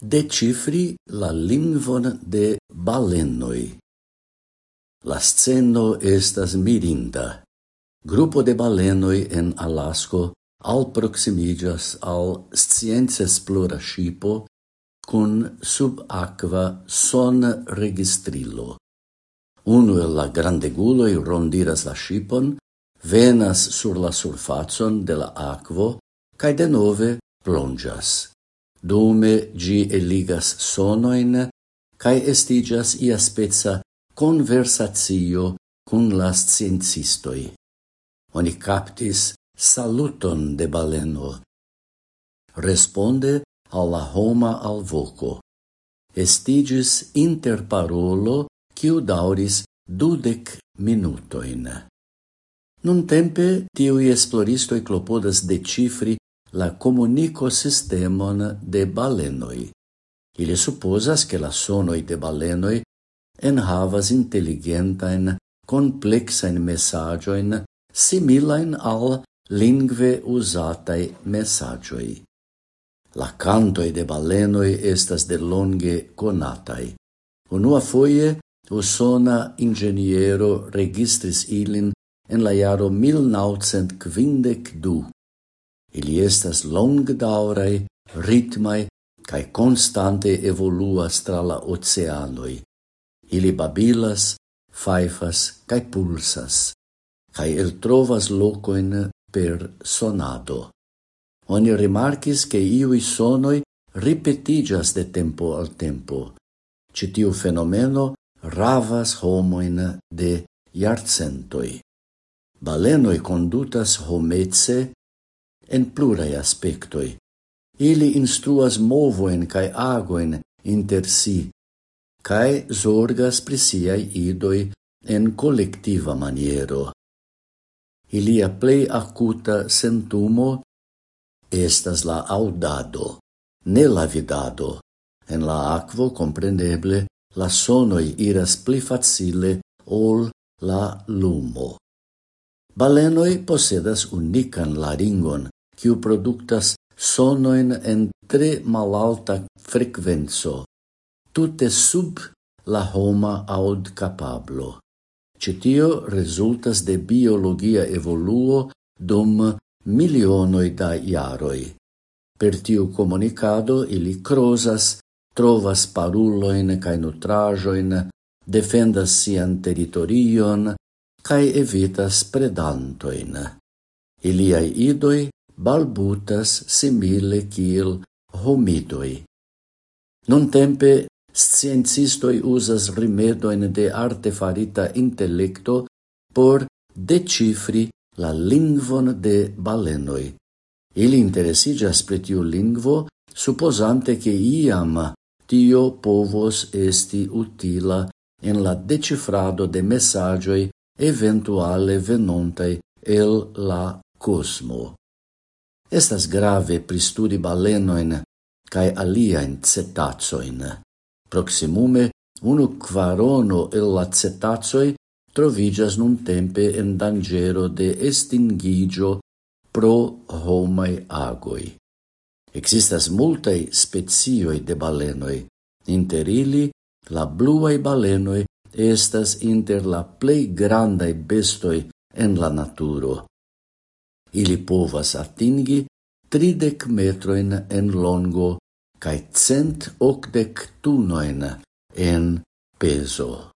decifri la lingvon de balenoi. La sceno estas mirinda. Grupo de balenoi en Alasko alproximigas al scienza esplora shipo cun subacqua son registrilo. Uno el la grandeguloi rondiras la shipon, venas sur la surfacon de la aquo, cae denove plongas. Dume gi eligas sonoin cae estigas ia spezza conversatio cun la ciencistoi. Oni captis saluton de baleno. Responde alla homa al voco. Estigis interparolo quiu dauris dudec minutoin. Nun tempe tiui esploristoi clopodas decifri la comunico sistemon de balenoi. Ili supposas che la sonoi de balenoi en havas intelligentain, complexain messagioin similain al lingve usatai messagioi. La cantoi de balenoi estas de longe conatai. Unua foie, usona ingeniero registris ilin en la jaro 1952 Ili estas long daurei, ritmai, cae constante evoluas tra la oceanoi. Ili babilas, faifas cae pulsas, cae el trovas locoin per sonado. Oni rimarkis che iui sonoi ripetigas de tempo al tempo. Citiu fenomeno ravas homoin de iarcentoi. Balenoi condutas homece en plurai aspectoi. Ili instruas movoen cae agoen inter si, cae zorgas prisiai idoi en collectiva maniero. Ilia plei acuta sentumo estas la audado, ne la vidado. En la aquo, comprendeble, la sonoi iras pli facile ol la lumo. Balenoi posedas unican laringon, quiu productas sonoin en tre malalta frequenzo, tutte sub la homa aud capablo. Citio resultas de biologia evoluo dum milionoi da iaroi. Per tiu comunicado ili crosas, trovas paruloin cae nutrajoin, defendas sian territorion, cae evitas predantoin. Iliai idoi balbutas simile kiel homidoi. Non tempe sciencistoi usas rimedoin de artefarita intellecto por decifri la lingvon de balenoi. Ili interesigas pri tiu lingvo, supposante che iam tio povos esti utila en la decifrado de messagioi eventuale venontai el la cosmo. Estas grave pristudi balenoin cae aliaen cetacoin. Proximume, unu quarono el la cetacoi trovigas nun tempe en dangero de estingigio pro homai agoi. Existas multae spezioi de balenoi, inter ili la bluae balenoi estas inter la plei grandai bestoi en la naturo. Ili povas atingi tridec metroin en longo cae cent octec tunoin en peso.